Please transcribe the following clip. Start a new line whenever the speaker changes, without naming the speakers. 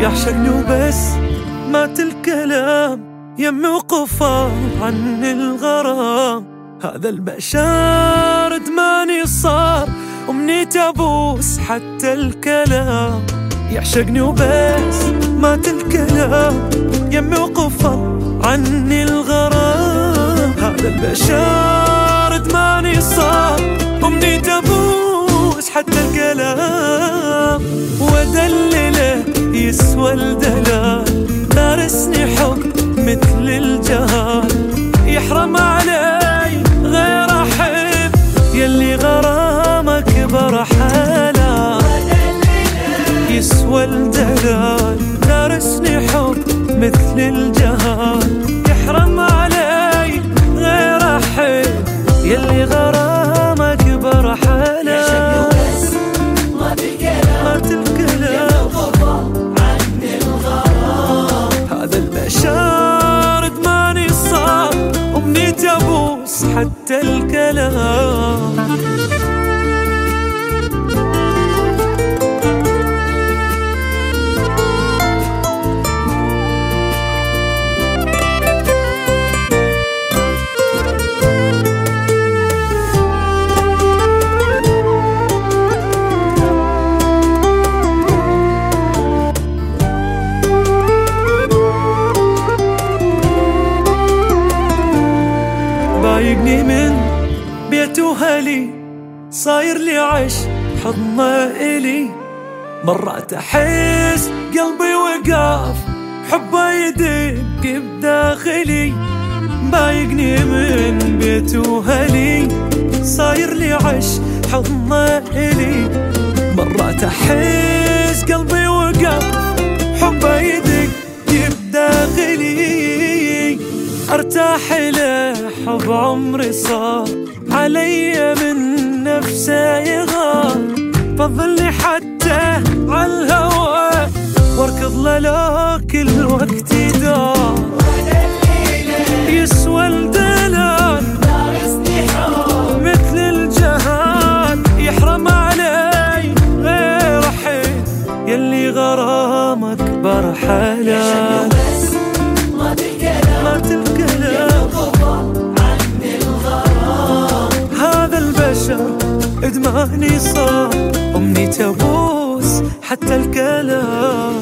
يعشقني وبس مات الكلام يمي وقفا عن الغرام. هذا البشار دماني صار أمنيت أبوس حتى الكلام. يعشقني وبس مات الكلام يمي وقفا عني الغرام. هذا البشر ادماني صار. أمنيت أبوس حتى الكلام. ودلله يسوى الدلال يسوى الدلال دارسني حب مثل الجهال. يحرم علي غير أحب يلي غرامك برحالة مات الكلام هذا إدماني أبوس حتى الكلام. بيت وهلي صاير لي عش حضنه إلي مرات أحس قلبي وقاف حبه يدق بداخلي. بايقني من بيت وهلي صاير لي عش حضنه إلي مرات أحس قلبي وقاف حبه يدق بداخلي. أرتاح حب عمري صار علي من نفسه يغار. فضلني حتى عالهوى واركض له لو ماني صار أمني تبوس حتى الكلام